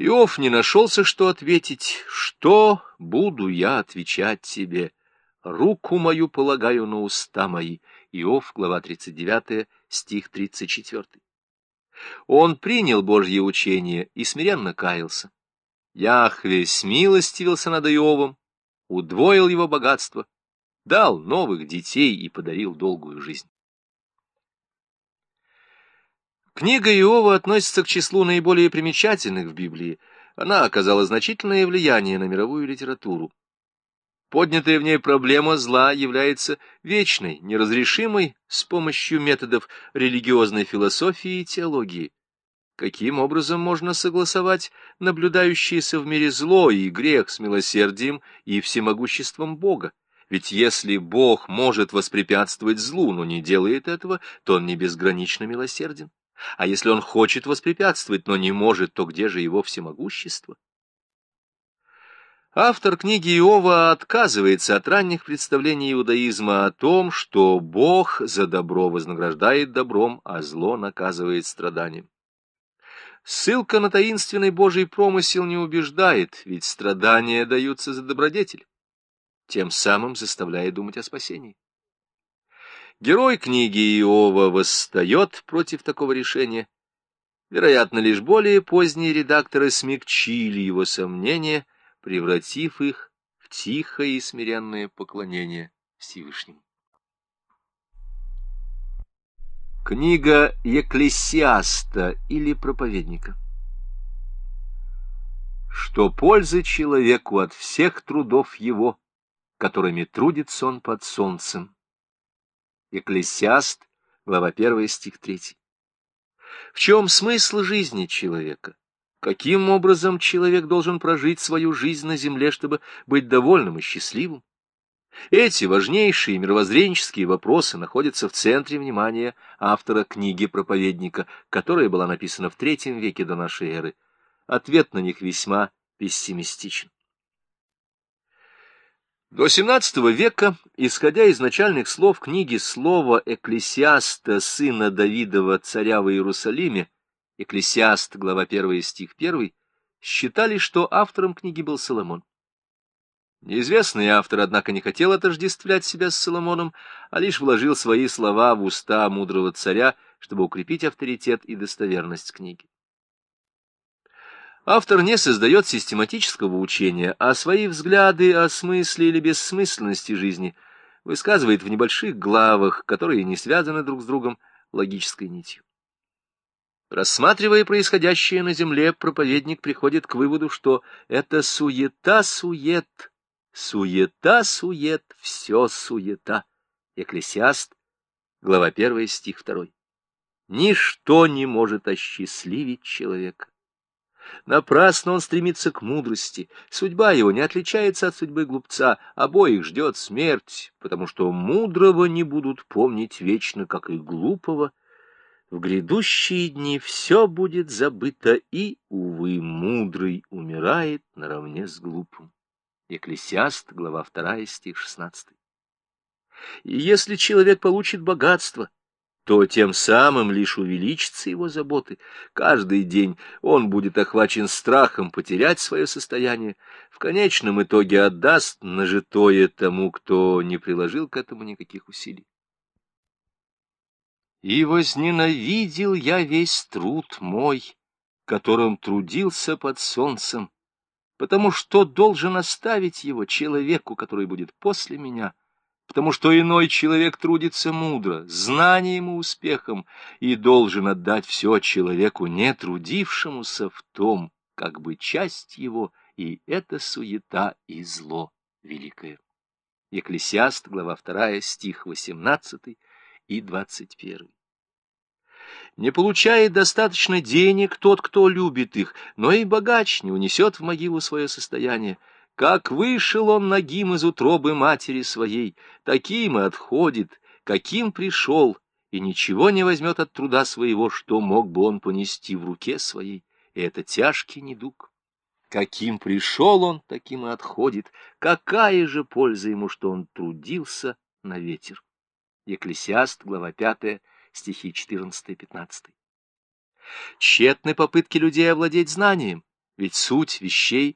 Иов не нашелся, что ответить. Что буду я отвечать тебе? Руку мою полагаю на уста мои. Иов, глава 39, стих 34. Он принял Божье учение и смиренно каялся. Яхве смилостивился над Иовом, удвоил его богатство, дал новых детей и подарил долгую жизнь. Книга Иова относится к числу наиболее примечательных в Библии. Она оказала значительное влияние на мировую литературу. Поднятая в ней проблема зла является вечной, неразрешимой с помощью методов религиозной философии и теологии. Каким образом можно согласовать наблюдающееся в мире зло и грех с милосердием и всемогуществом Бога? Ведь если Бог может воспрепятствовать злу, но не делает этого, то Он не безгранично милосерден. А если он хочет воспрепятствовать, но не может, то где же его всемогущество? Автор книги Иова отказывается от ранних представлений иудаизма о том, что Бог за добро вознаграждает добром, а зло наказывает страданием. Ссылка на таинственный Божий промысел не убеждает, ведь страдания даются за добродетель, тем самым заставляя думать о спасении. Герой книги Иова восстает против такого решения. Вероятно, лишь более поздние редакторы смягчили его сомнения, превратив их в тихое и смиренное поклонение Всевышнему. Книга Екклесиаста или проповедника Что пользы человеку от всех трудов его, которыми трудится он под солнцем, Экклесиаст, глава 1, стих 3. В чем смысл жизни человека? Каким образом человек должен прожить свою жизнь на земле, чтобы быть довольным и счастливым? Эти важнейшие мировоззренческие вопросы находятся в центре внимания автора книги «Проповедника», которая была написана в третьем веке до нашей эры. Ответ на них весьма пессимистичен. До XVII века, исходя из начальных слов книги слова Экклесиаста, сына Давидова, царя в Иерусалиме, Экклесиаст, глава 1, стих 1, считали, что автором книги был Соломон. Неизвестный автор, однако, не хотел отождествлять себя с Соломоном, а лишь вложил свои слова в уста мудрого царя, чтобы укрепить авторитет и достоверность книги. Автор не создает систематического учения, а свои взгляды о смысле или бессмысленности жизни высказывает в небольших главах, которые не связаны друг с другом логической нитью. Рассматривая происходящее на земле, проповедник приходит к выводу, что это суета-сует, суета-сует, все суета. Экклесиаст, глава 1, стих 2. Ничто не может осчастливить человека. Напрасно он стремится к мудрости. Судьба его не отличается от судьбы глупца. Обоих ждет смерть, потому что мудрого не будут помнить вечно, как и глупого. В грядущие дни все будет забыто, и, увы, мудрый умирает наравне с глупым. Екклесиаст, глава 2, стих 16. И если человек получит богатство, то тем самым лишь увеличатся его заботы. Каждый день он будет охвачен страхом потерять свое состояние, в конечном итоге отдаст нажитое тому, кто не приложил к этому никаких усилий. И возненавидел я весь труд мой, которым трудился под солнцем, потому что должен оставить его человеку, который будет после меня — потому что иной человек трудится мудро, знанием и успехом, и должен отдать все человеку, не трудившемуся в том, как бы часть его, и это суета и зло великое. Екклесиаст, глава 2, стих 18 и 21. Не получает достаточно денег тот, кто любит их, но и богач не унесет в могилу свое состояние, как вышел он нагим из утробы матери своей, таким и отходит, каким пришел, и ничего не возьмет от труда своего, что мог бы он понести в руке своей. И это тяжкий недуг. Каким пришел он, таким и отходит. Какая же польза ему, что он трудился на ветер? Екклесиаст, глава 5, стихи 14-15. Тщетны попытки людей овладеть знанием, Ведь суть вещей